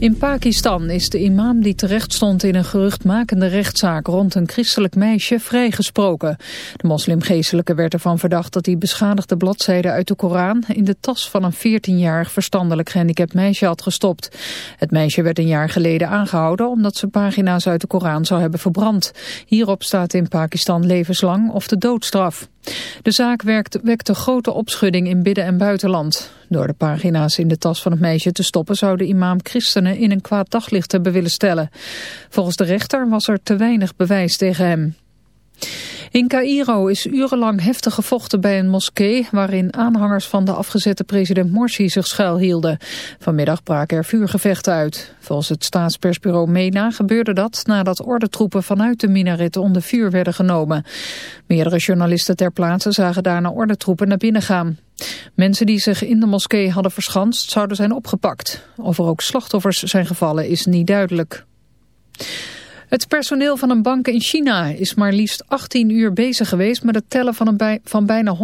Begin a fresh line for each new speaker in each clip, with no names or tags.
In Pakistan is de imam die terecht stond in een geruchtmakende rechtszaak rond een christelijk meisje vrijgesproken. De moslimgeestelijke werd ervan verdacht dat hij beschadigde bladzijden uit de Koran in de tas van een 14-jarig verstandelijk gehandicapt meisje had gestopt. Het meisje werd een jaar geleden aangehouden omdat ze pagina's uit de Koran zou hebben verbrand. Hierop staat in Pakistan levenslang of de doodstraf. De zaak wekte grote opschudding in binnen- en buitenland. Door de pagina's in de tas van het meisje te stoppen zou de imam christenen in een kwaad daglicht hebben willen stellen. Volgens de rechter was er te weinig bewijs tegen hem. In Cairo is urenlang heftig gevochten bij een moskee waarin aanhangers van de afgezette president Morsi zich schuilhielden. Vanmiddag braken er vuurgevechten uit. Volgens het staatspersbureau MENA gebeurde dat nadat ordentroepen vanuit de minaret onder vuur werden genomen. Meerdere journalisten ter plaatse zagen daarna ordentroepen naar binnen gaan. Mensen die zich in de moskee hadden verschanst zouden zijn opgepakt. Of er ook slachtoffers zijn gevallen is niet duidelijk. Het personeel van een bank in China is maar liefst 18 uur bezig geweest met het tellen van, bijna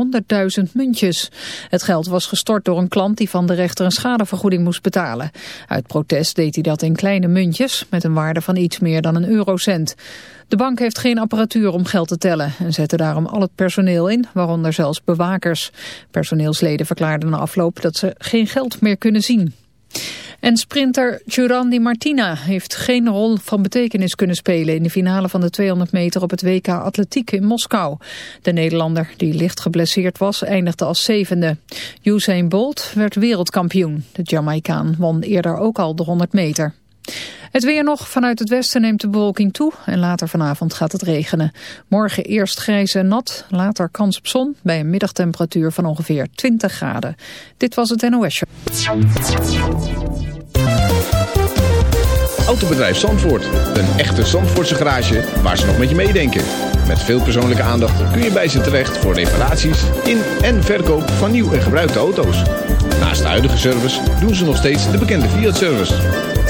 100.000 muntjes. Het geld was gestort door een klant die van de rechter een schadevergoeding moest betalen. Uit protest deed hij dat in kleine muntjes met een waarde van iets meer dan een eurocent. De bank heeft geen apparatuur om geld te tellen en zette daarom al het personeel in, waaronder zelfs bewakers. Personeelsleden verklaarden na afloop dat ze geen geld meer kunnen zien. En sprinter Giurandi Martina heeft geen rol van betekenis kunnen spelen in de finale van de 200 meter op het WK Atletiek in Moskou. De Nederlander, die licht geblesseerd was, eindigde als zevende. Usain Bolt werd wereldkampioen. De Jamaicaan won eerder ook al de 100 meter. Het weer nog. Vanuit het westen neemt de bewolking toe en later vanavond gaat het regenen. Morgen eerst grijs en nat, later kans op zon bij een middagtemperatuur van ongeveer 20 graden. Dit was het NOS Show.
Autobedrijf Zandvoort. Een echte Zandvoortse garage waar ze nog met je meedenken. Met veel persoonlijke aandacht kun je bij ze terecht voor reparaties in en verkoop van nieuw en gebruikte auto's. Naast de huidige service doen ze nog steeds de bekende Fiat-service.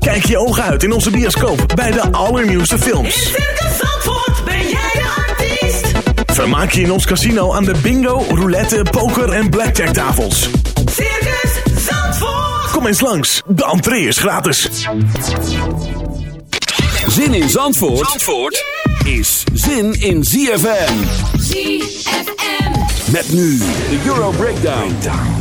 Kijk je ogen uit in onze bioscoop bij de allernieuwste
In
films.
Circus Zandvoort ben jij de artiest.
Vermaak je in ons casino aan de bingo, roulette, poker en blackjack tafels.
Circus Zandvoort.
Kom eens langs, de entree is gratis.
Zin in Zandvoort, Zandvoort is zin in ZFM.
ZFM.
Met nu de Euro Breakdown.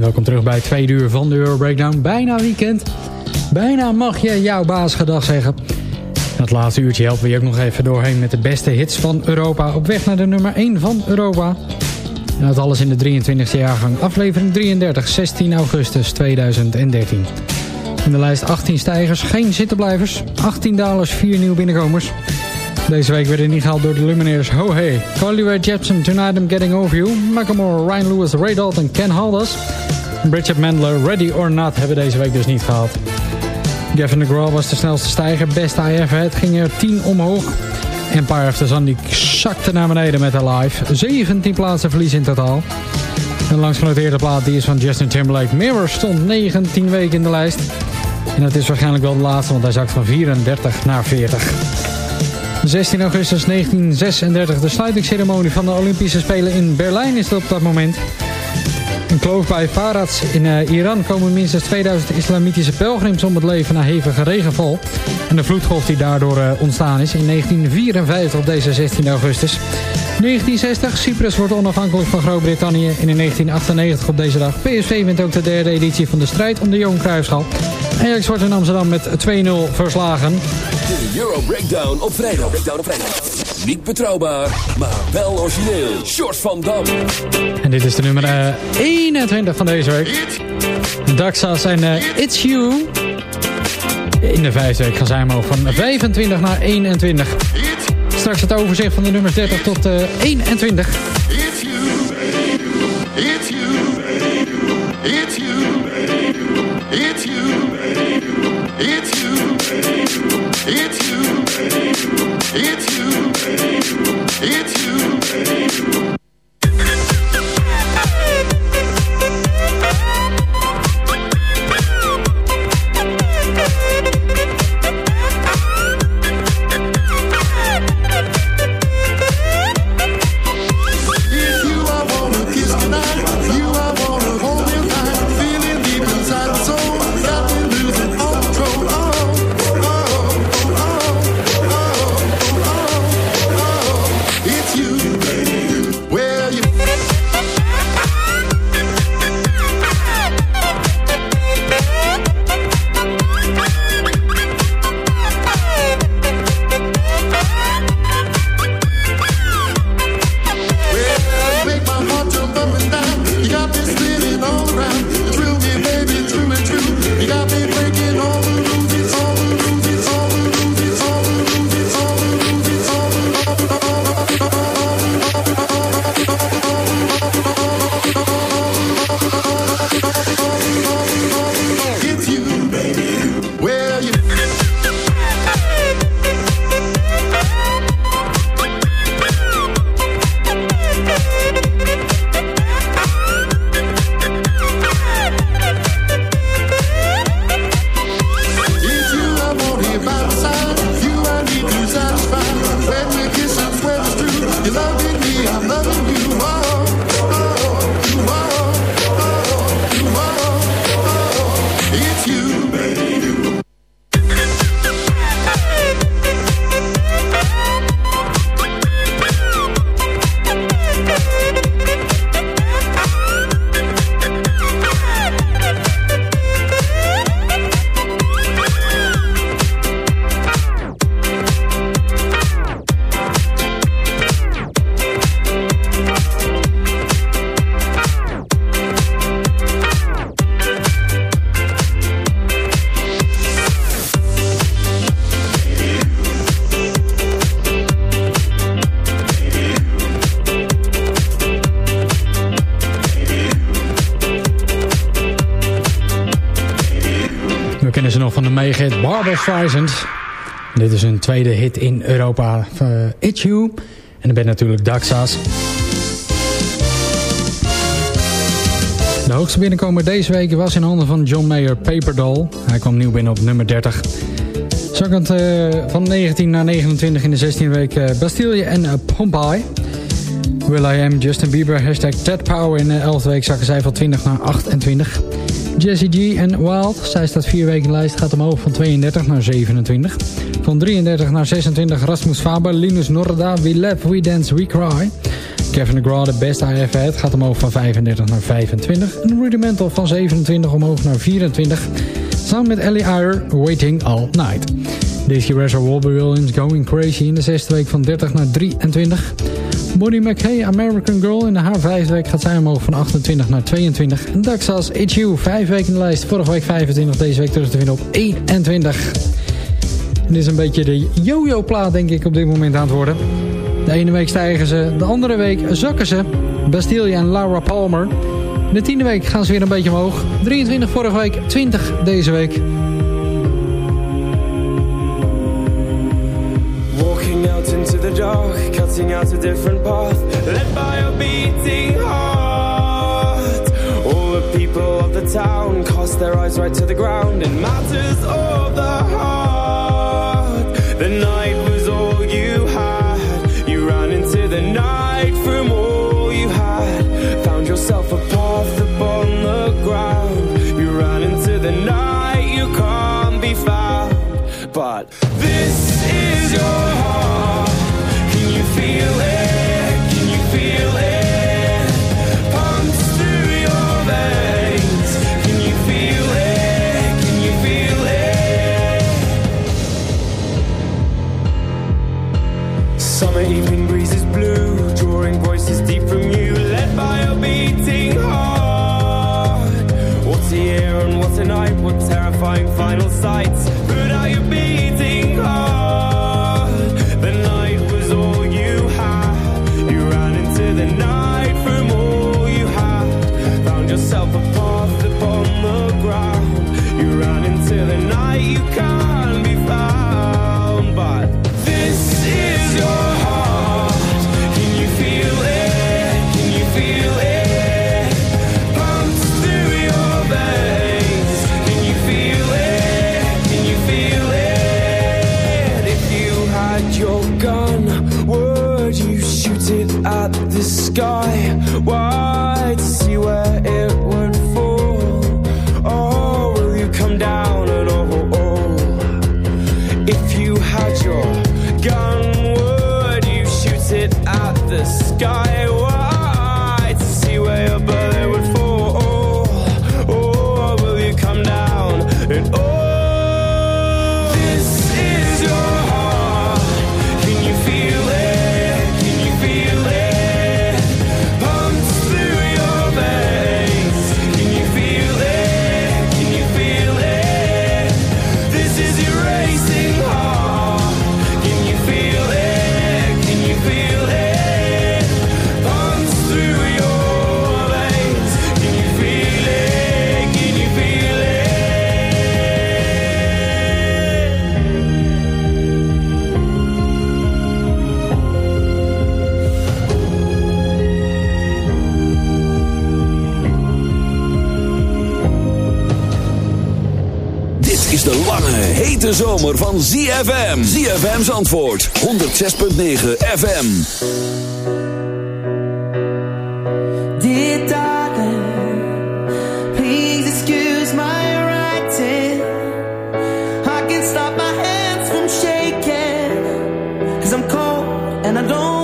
Welkom terug bij het uur van de Euro Breakdown. Bijna weekend. Bijna mag je jouw baas gedag zeggen. En het laatste uurtje helpen we je ook nog even doorheen met de beste hits van Europa. Op weg naar de nummer 1 van Europa. Dat alles in de 23e jaargang. Aflevering 33, 16 augustus 2013. In de lijst 18 stijgers, geen zittenblijvers. 18 dalers, 4 nieuwe binnenkomers. Deze week werden niet gehaald door de Lumineers Ho Hey, Carly Rae Jepsen, Tonight I'm Getting Over You, Macklemore, Ryan Lewis, Ray Dalton, Ken Haldas. Bridget Mendler, Ready or Not hebben deze week dus niet gehaald. Gavin DeGraw was de snelste stijger, best IF, het ging er 10 omhoog. Empire of the Sun zakte naar beneden met haar live. 17 plaatsen verlies in totaal. Een langsgenoteerde plaat die is van Justin Timberlake. Mirror stond 19 weken in de lijst. En dat is waarschijnlijk wel de laatste, want hij zakt van 34 naar 40. 16 augustus 1936, de sluitingsceremonie van de Olympische Spelen in Berlijn is het op dat moment. Een kloof bij Farats in eh, Iran komen minstens 2000 islamitische pelgrims om het leven na hevige regenval. En de vloedgolf die daardoor eh, ontstaan is in 1954 op deze 16 augustus. 1960, Cyprus wordt onafhankelijk van Groot-Brittannië. En in 1998 op deze dag, PSV wint ook de derde editie van de strijd om de Johan Cruijffschal. Ajax wordt in Amsterdam met 2-0 verslagen.
De Euro Breakdown op vrijdag. Breakdown op vrijdag. Niet betrouwbaar, maar wel origineel. Short van Dam.
En dit is de nummer eh, 21 van deze week. Daxas en eh, It's You. In de vijfde week gaan zij omhoog van 25 naar 21. Straks het overzicht van de nummers 30 tot eh, 21.
It's you, it's you, it's you, it's you, it's you, it's you, it's you,
Streisand. Dit is hun tweede hit in Europa. eh, It's You. En dan ben natuurlijk Daxas. De hoogste binnenkomer deze week was in handen van John Mayer Paperdoll. Hij kwam nieuw binnen op nummer 30. Zakkend eh, van 19 naar 29 in de 16e week eh, Bastille en uh, Pompeii. Will I Am, Justin Bieber, hashtag Ted Power in de 11e week zakken zij van 20 naar 28. Jessie G en Wild, zij staat vier weken de lijst, gaat omhoog van 32 naar 27. Van 33 naar 26 Rasmus Faber, Linus Norda, We Laugh, We Dance, We Cry. Kevin DeGraw, The Best I Ever Had, gaat omhoog van 35 naar 25. En Rudimental van 27 omhoog naar 24. Samen met Ellie Iyer, Waiting All Night. Dizzy Razor Williams, Going Crazy in de zesde week van 30 naar 23. Bonnie McKay, American Girl. In haar vijfde week gaat zij omhoog van 28 naar 22. En Daxas, It's You, vijf weken in de lijst. Vorige week 25, deze week terug te vinden op 21. En dit is een beetje de yo-yo plaat denk ik op dit moment aan het worden. De ene week stijgen ze, de andere week zakken ze. Bastille en Laura Palmer. De tiende week gaan ze weer een beetje omhoog. 23 vorige week, 20 deze week.
Into cutting out a different path, led by a beating heart. All the people of the town cast their eyes right to the ground in matters of the heart. The night was all you had. You ran into the night from all summer de zomer van ZFM. ZFM's antwoord 106.9 FM.
Dear darling, please excuse my writing. I can't stop my hands from shaking. Cause I'm cold and I don't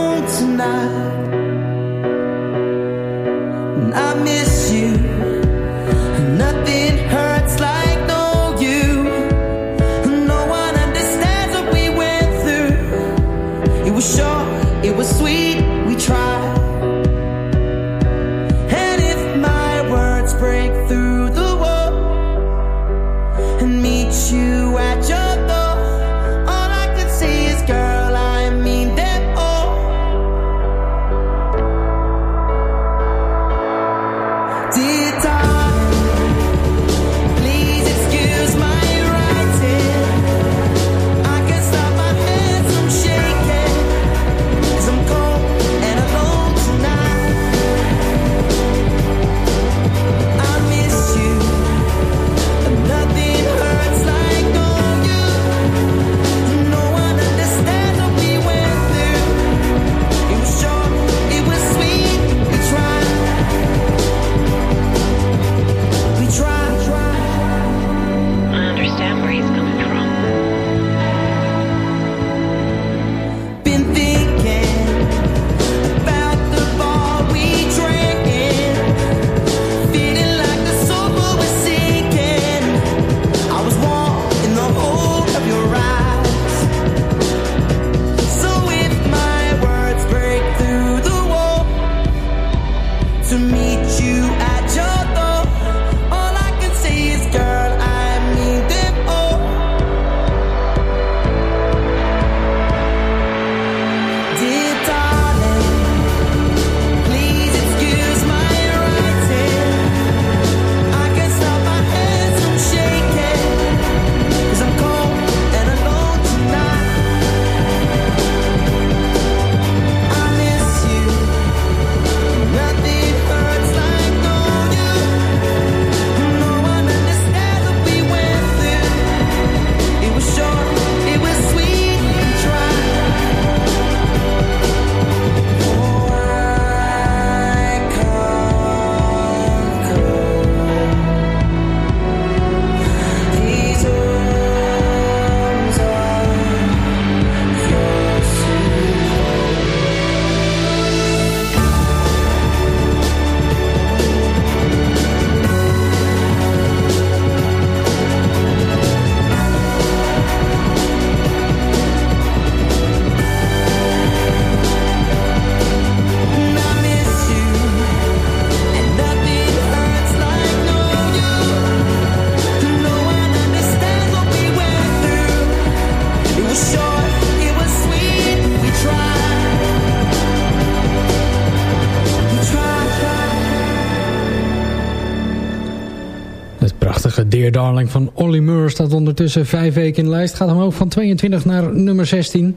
Dear Darling van Olly Mur staat ondertussen 5 weken in de lijst. Gaat omhoog van 22 naar nummer 16.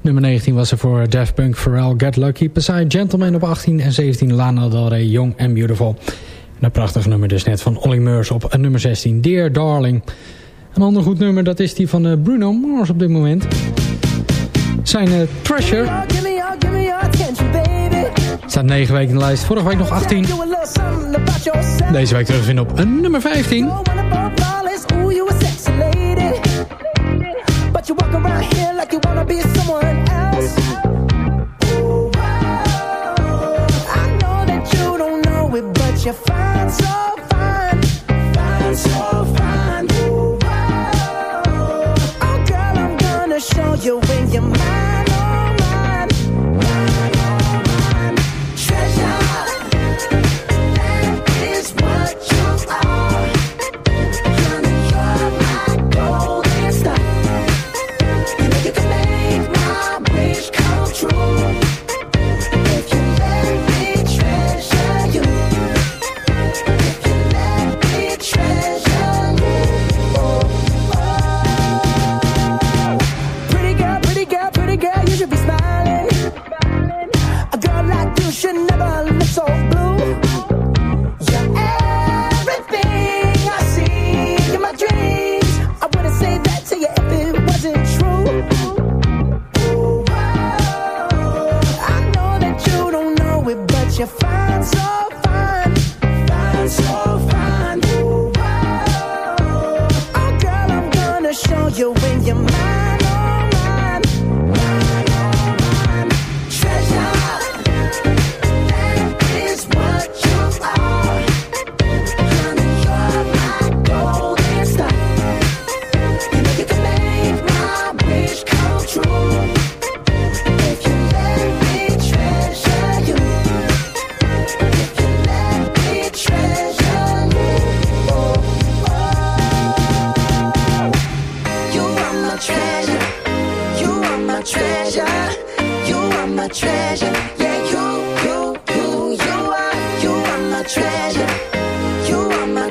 Nummer 19 was er voor Daft Punk, Pharrell, Get Lucky, Psy, Gentleman op 18 en 17 Lana Del Rey, Young and Beautiful. En een prachtig nummer dus net van Olly Murs op nummer 16, Dear Darling. Een ander goed nummer dat is die van eh, Bruno Mars op dit moment. Zijn
eh, uh, Pressure.
Staat 9 weken in de lijst. Vorige week nog 18. Deze week terugvinden op eh, nummer 15.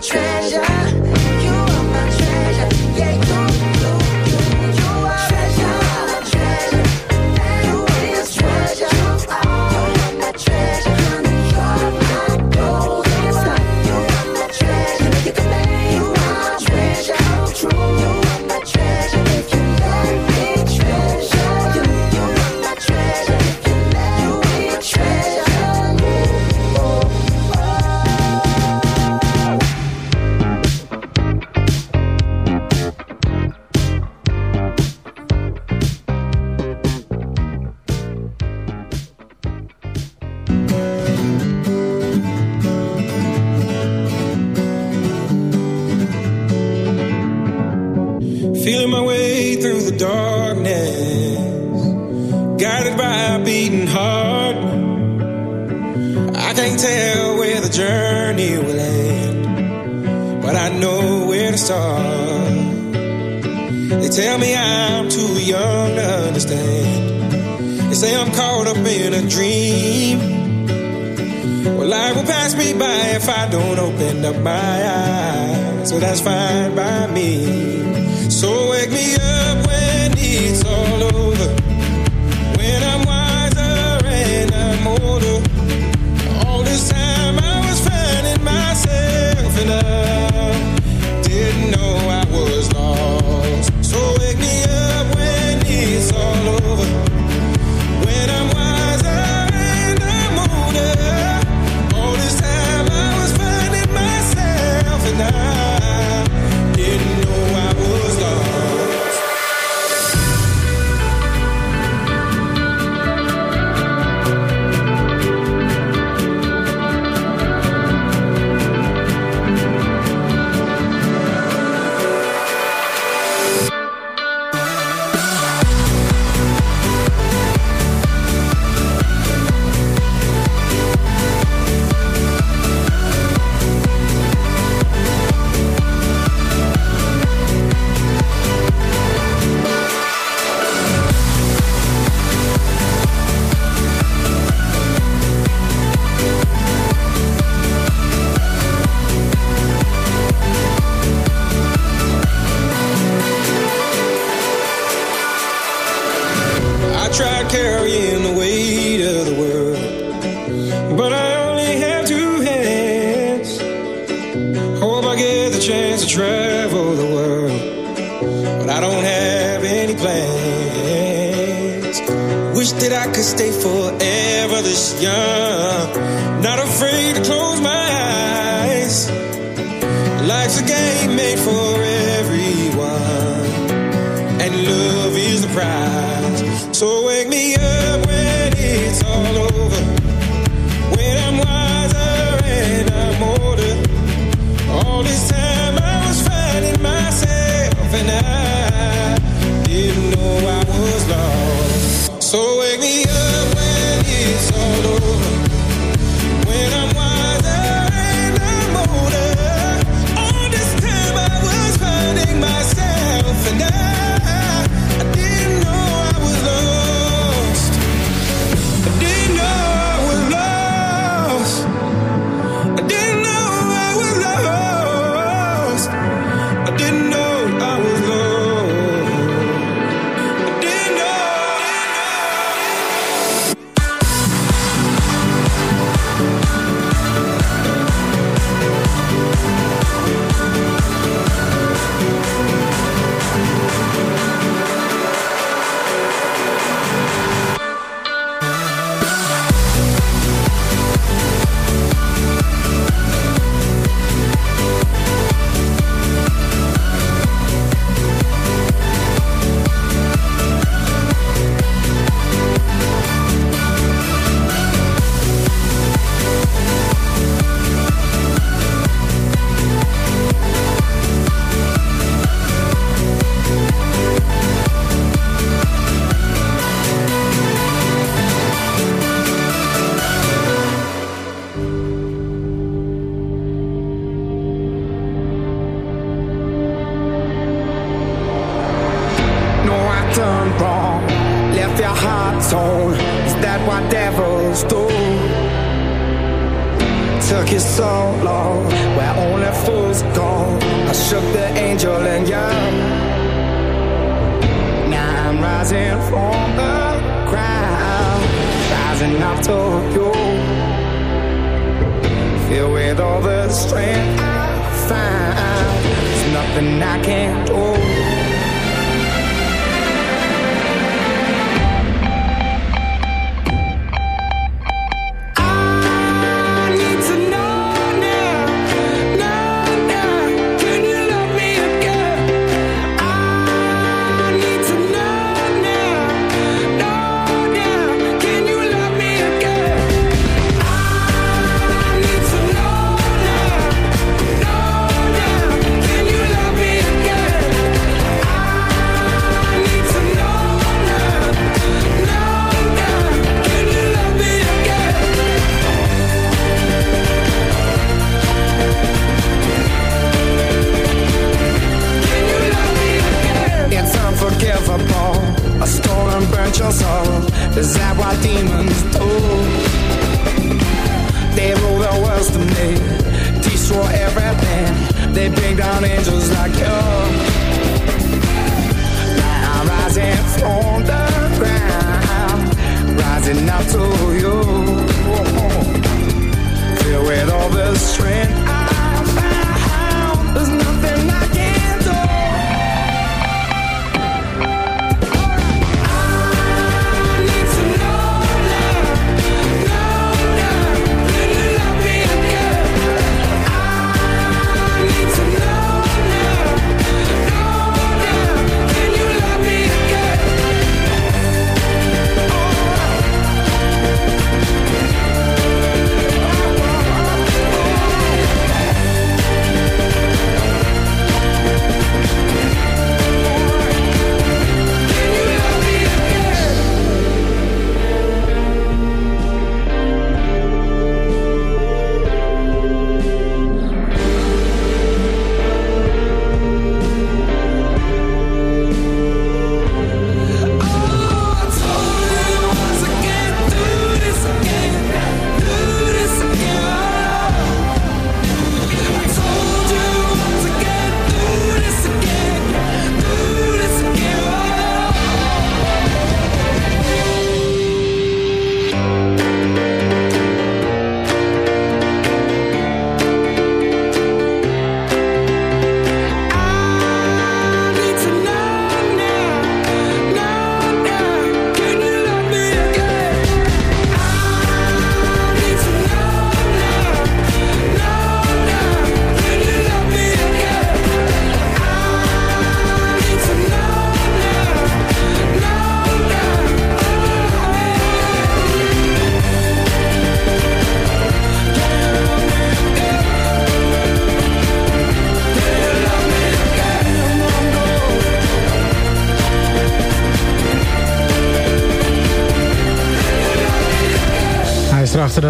treasure.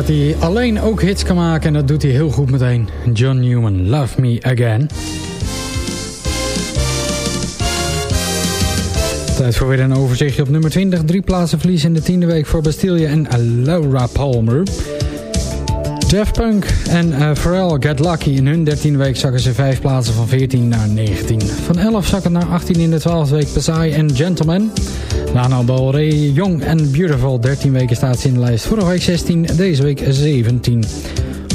Hij alleen ook hits kan maken en dat doet hij heel goed meteen. John Newman, Love Me Again. Tijd voor weer een overzichtje op nummer 20. Drie plaatsen verlies in de tiende week voor Bastille en Laura Palmer. Jeff Punk en uh, Pharrell Get Lucky. In hun dertiende week zakken ze vijf plaatsen van 14 naar 19. Van 11 zakken naar 18 in de twaalfde week Psy en Gentleman. Lana Del Rey, Young and Beautiful. 13 weken staat ze in de lijst. Vorige week 16, deze week 17.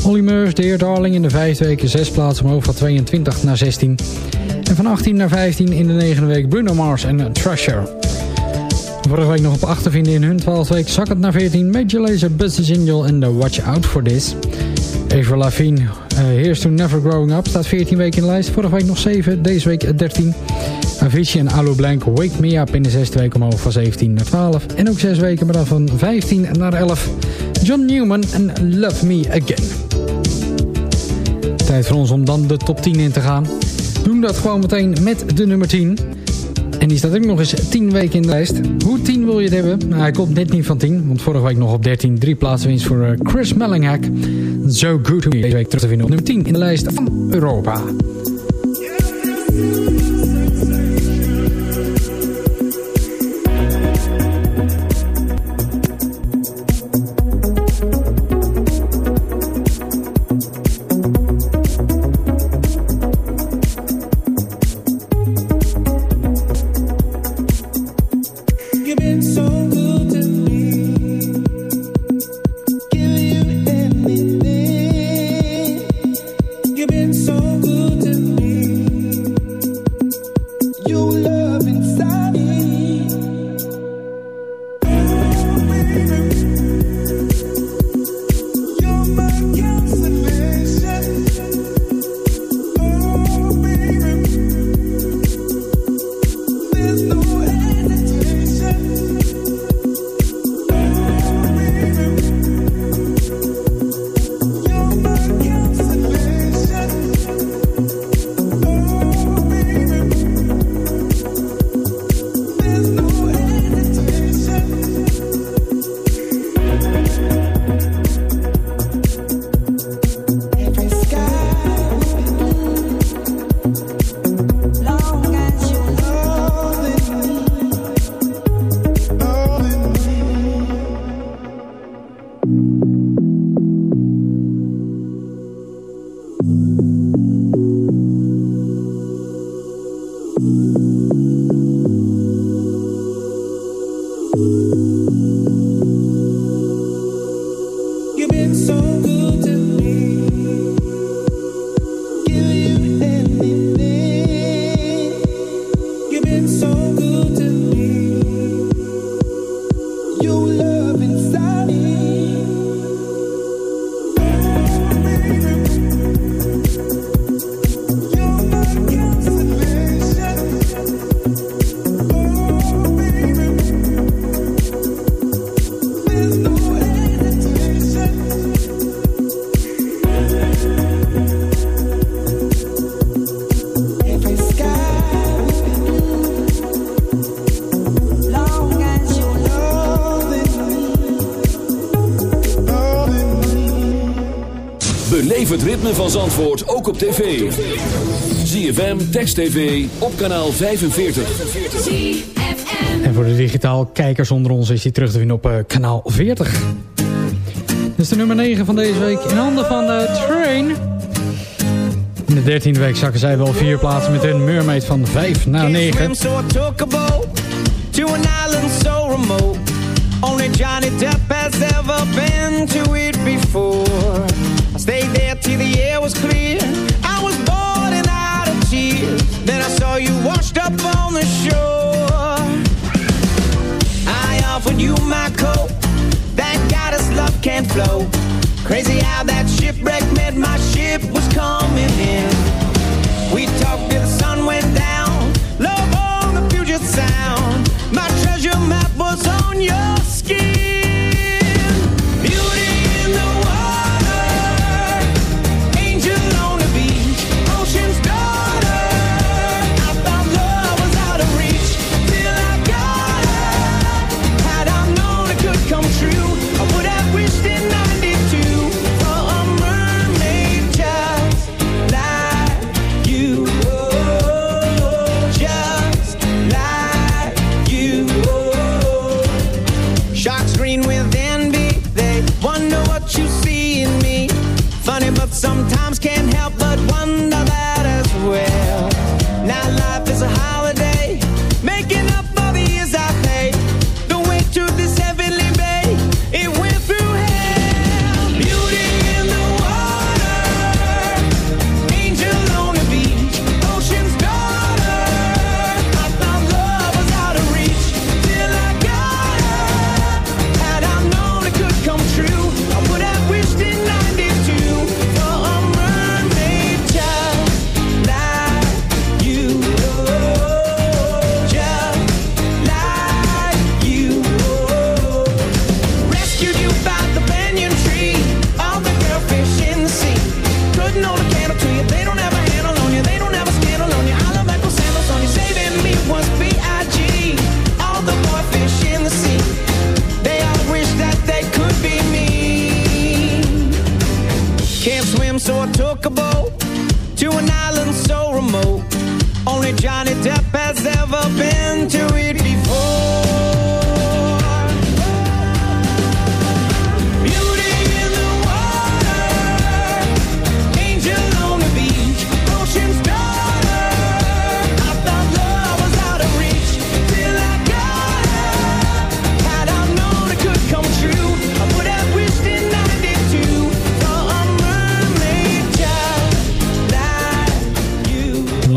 Holly Murs, Dear Darling in de vijfde week. Zes plaatsen omhoog van 22 naar 16. En van 18 naar 15 in de negende week Bruno Mars en Treasure. Vorige week nog op 8 te vinden in hun 12 week. Zak het naar 14. Major Lazer, Business Angel en The Watch Out For This. Eva Lavigne, uh, Here's to Never Growing Up. Staat 14 weken in de lijst. Vorige week nog 7. Deze week 13. Avicii en Alu Blank, Wake Me Up in de zesde week omhoog van 17 naar 12. En ook 6 weken, maar dan van 15 naar 11. John Newman en Love Me Again. Tijd voor ons om dan de top 10 in te gaan. Doen dat gewoon meteen met de nummer 10. En die staat ook nog eens 10 weken in de lijst. Hoe 10 wil je het hebben? Nou, hij komt net niet van 10. Want vorige week nog op 13. Drie plaatsen winst voor uh, Chris Mellinghack. So Good To Me. Deze week terug te vinden op nummer 10 in de lijst van Europa.
Ritme van Zandvoort ook op tv. ZFM, Text TV, op kanaal 45.
En voor de digitaal kijkers onder ons is hij terug te vinden op eh, kanaal 40. Dit is de nummer 9 van deze week in handen van de Train. In de dertiende week zakken zij wel vier plaatsen met hun Mermaid van 5 naar 9.
So I took a boat to an island so remote. Only Johnny Depp has ever been to it before. Stayed there till the air was clear. I was and out of tears. Then I saw you washed up on the shore. I offered you my coat. Thank God his love can't flow. Crazy how that shipwreck meant my ship was coming in. We talked till the sun went down. Love on the Puget Sound. My treasure map was on your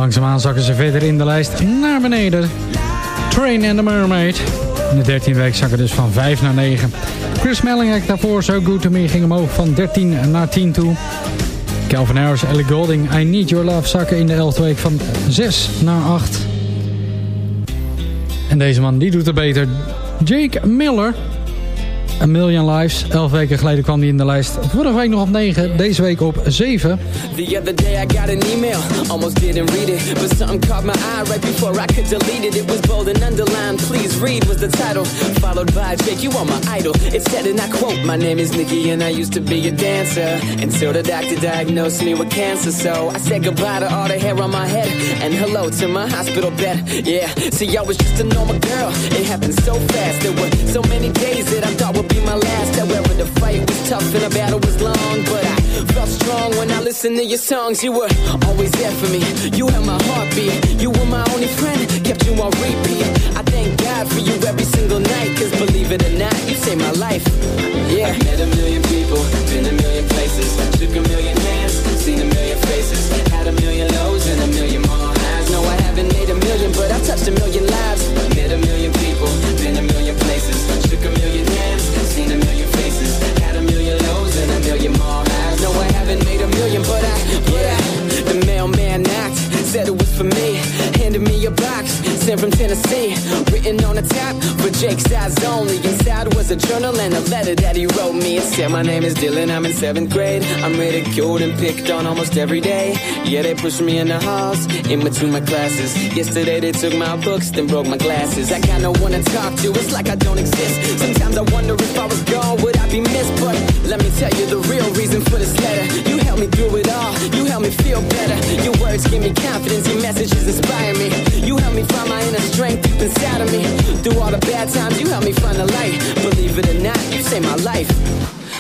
Langzaamaan zakken ze verder in de lijst naar beneden. Train and the Mermaid. In de 13e week zakken dus van 5 naar 9. Chris Mellingek daarvoor So Good To Me ging omhoog van 13 naar 10 toe. Calvin Harris, Ellie Golding, I Need Your Love zakken in de 11e week van 6 naar 8. En deze man die doet het beter. Jake Miller. A Million Lives. 11 weken geleden kwam hij in de lijst. Vorige week nog op 9, deze week op 7.
The other day I got an email, almost didn't read it, but something caught my eye right before I could delete it. It was bold and underlined, please read was the title, followed by Jake, you are my idol. It said, and I quote, my name is Nikki and I used to be a dancer, until the doctor diagnosed me with cancer. So I said goodbye to all the hair on my head, and hello to my hospital bed. Yeah, see I was just a normal girl, it happened so fast. There were so many days that I thought be my last. However, the fight was tough and the battle was long, but I felt strong when I listened to your songs. You were always there for me. You held my heartbeat. You were my only friend, kept you on repeat. I thank God for you every single night, cause believe it or not, you saved my life. Yeah. I've met a million people, been a million places, shook a million hands, seen a million faces, had a million lows and a million more highs. No, I haven't made a million, but I've touched a million lives. Met a million said it was for me, handed me a box, sent from Tennessee, written on the top for Jake's eyes only. Inside was a journal and a letter that he wrote me. It said, My name is Dylan, I'm in seventh grade. I'm ridiculed and picked on almost every day. Yeah, they pushed me in the halls, in between my classes. Yesterday they took my books, then broke my glasses. I got no one to talk to, it's like I don't exist. Sometimes I wonder if I was gone, would I be missed? But let me tell you the real reason for this letter. You helped me through it all, you helped me feel better. Your words give me confidence, your messages inspire me. You helped me find my inner strength deep inside of me. Through all the bad times, you helped me find the light. Believe it or not, you saved my life.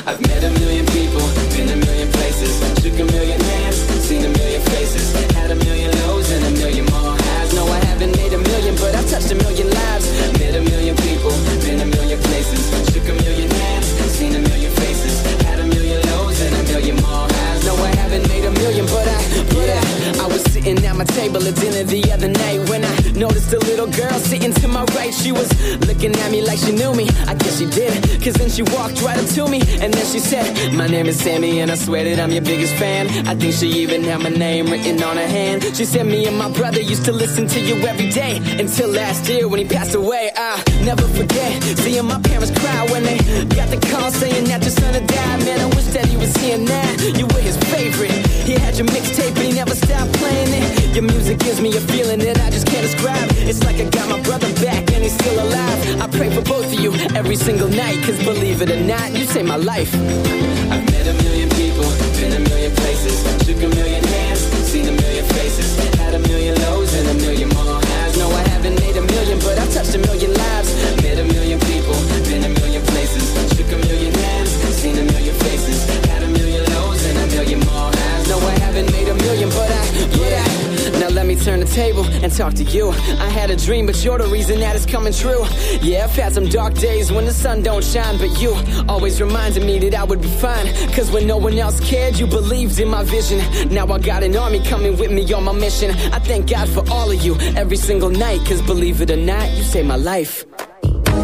I've met a million people, been a million places, shook a million hands, seen a million faces, had a million lows and a million more highs. No, I haven't made a million, but I've touched a million lives. Met a million people, been a million places, shook a million hands, seen a million faces, had a million lows and a million more highs. No, I haven't made a million, but I, but I, I was sitting at my table at dinner the other night when I noticed a little girl sitting to my right. She was looking at me like she knew me. I guess she did, cause then she walked right up to me and then she said, My name is Sammy and I swear that I'm your biggest fan. I think she even had my name written on her hand. She said, Me and my brother used to listen to you every day until last year when he passed away. I never forget seeing my parents cry when they got the call saying that your son had died. Man, I wish that he was here now. You were his favorite. He had your mixtape and he never stopped playing it. Your music gives me a feeling that I just can't describe. It's like I got my brother back and he's still alive. I pray for both of you every single night, cause believe it or not, you saved my life. I've met a million people, been a million places, shook a million hands, seen a million faces, had a million lows and a million more highs. No, I haven't made a million, but I've touched a million lives. Turn the table and talk to you. I had a dream, but you're the reason that it's coming true. Yeah, I've had some dark days when the sun don't shine, but you always reminded me that I would be fine. Cause when no one else cared, you believed in my vision. Now I got an army coming with me on my mission. I thank God for all of you every single night. Cause believe it or not, you saved my life.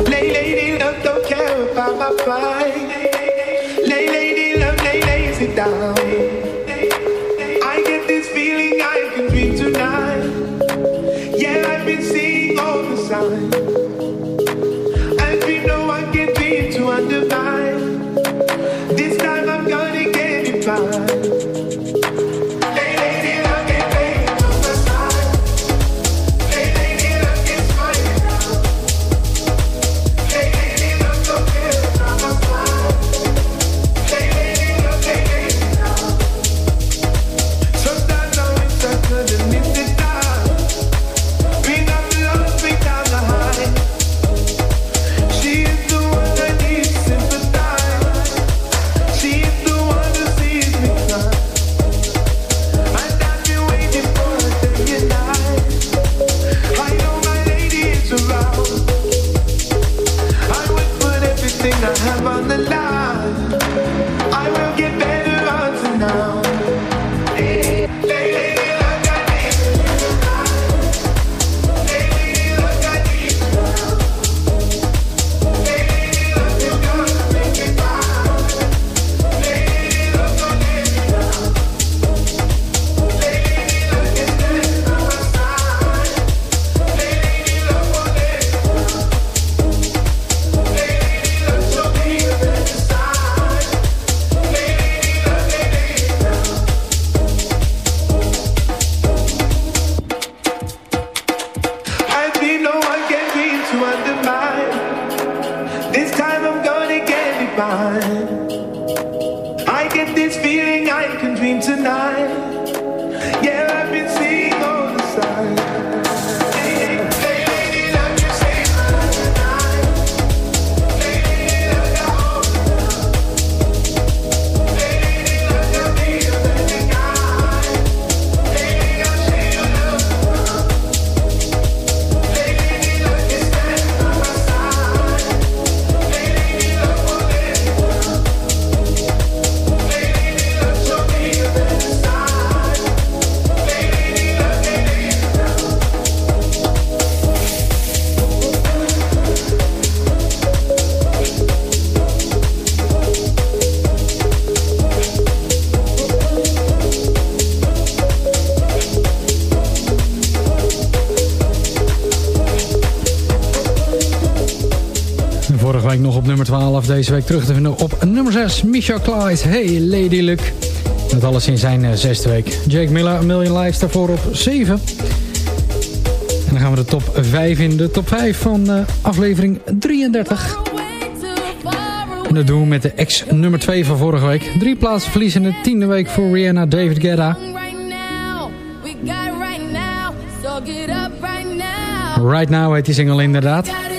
Lady, love, don't care about my pride.
deze week terug te vinden op nummer 6. Michel Klaes, Hey Lady Luck. Dat alles in zijn eh, zesde week. Jake Miller, Million Lives daarvoor op 7. En dan gaan we de top 5 in. De top 5 van eh, aflevering 33. En dat doen we met de ex nummer 2 van vorige week. Drie plaatsen verliezen in de tiende week voor Rihanna David Guetta. Right Now heet die single inderdaad.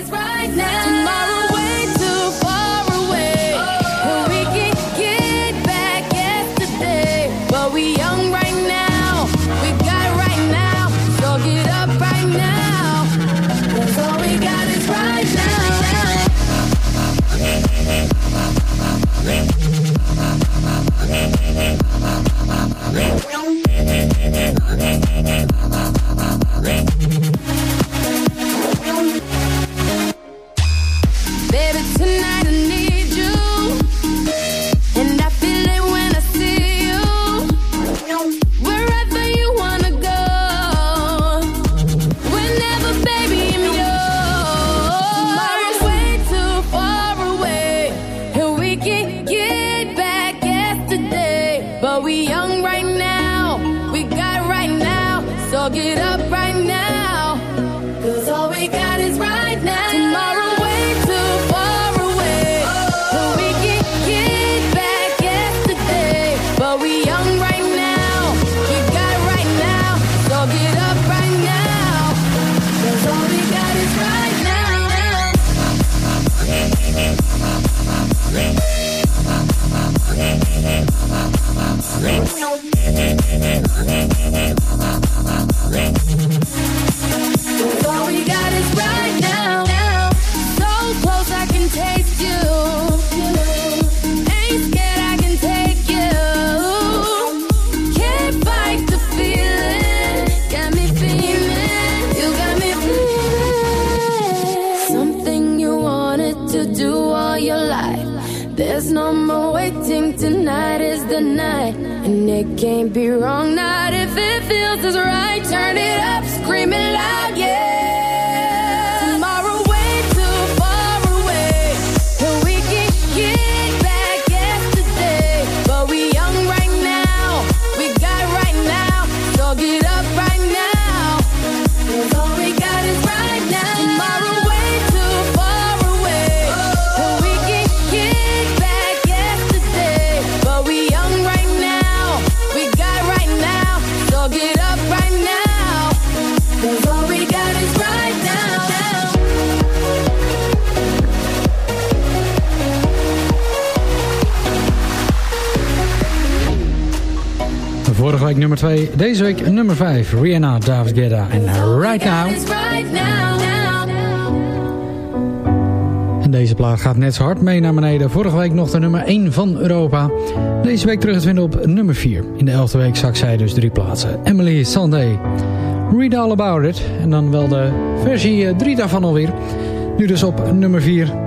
nummer 2. Deze week nummer 5. Rihanna, David Guetta en Right Now. En deze plaat gaat net zo hard mee naar beneden. Vorige week nog de nummer 1 van Europa. Deze week terug te vinden op nummer 4. In de 11e week zak zij dus drie plaatsen. Emily Sunday. Read All About It. En dan wel de versie eh, 3 daarvan alweer. Nu dus op nummer 4.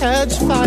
hedge fire.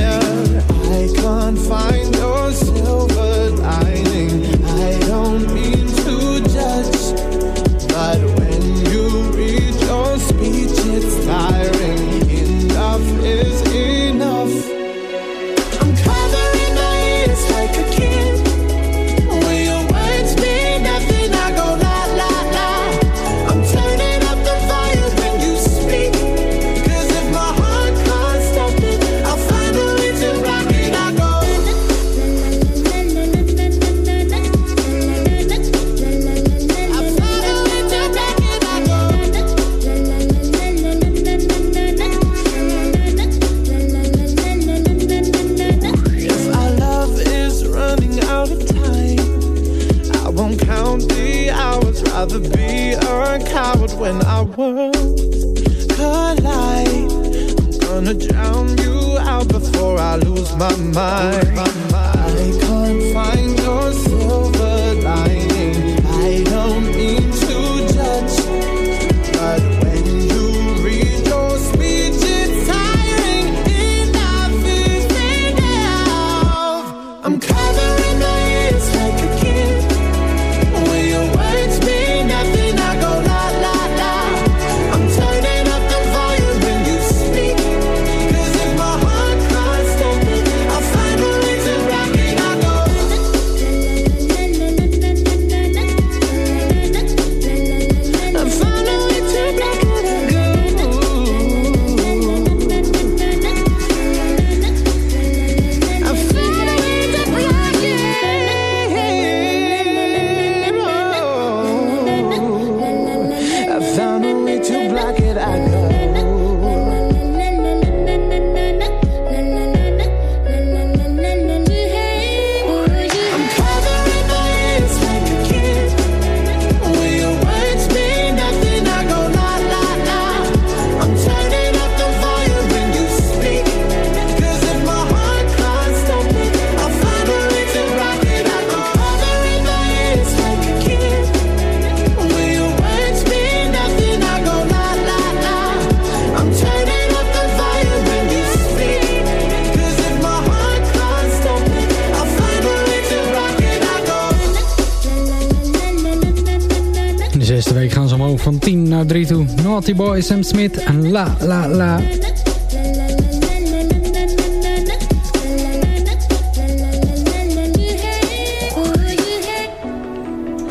Naughty Boy, Sam Smith en La La La.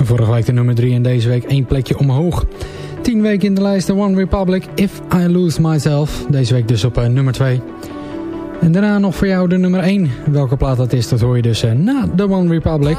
Vorige week de nummer 3 en deze week één plekje omhoog. 10 weken in de lijst de One Republic, If I Lose Myself. Deze week dus op uh, nummer 2. En daarna nog voor jou de nummer 1. Welke plaat dat is, dat hoor je dus uh, na
The One Republic.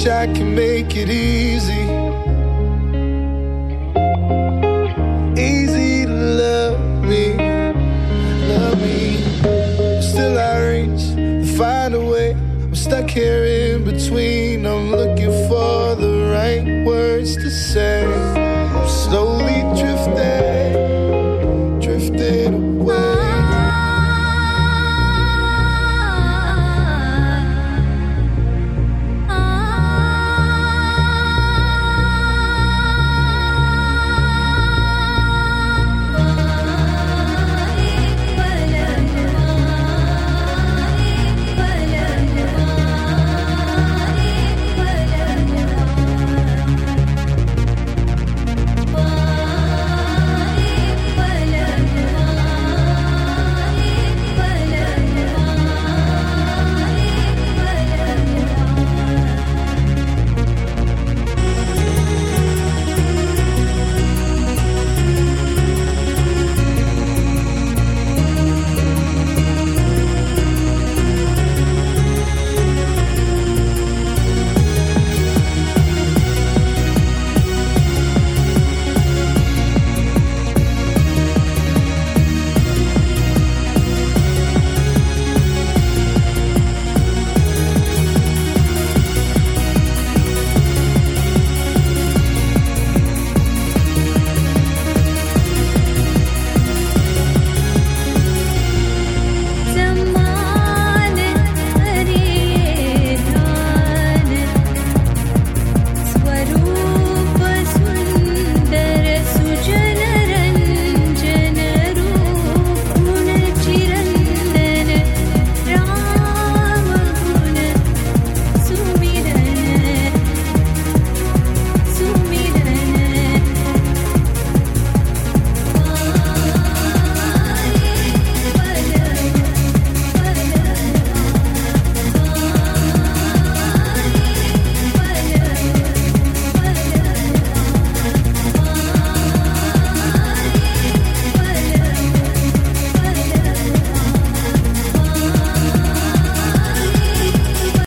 Wish I could make it easy. Easy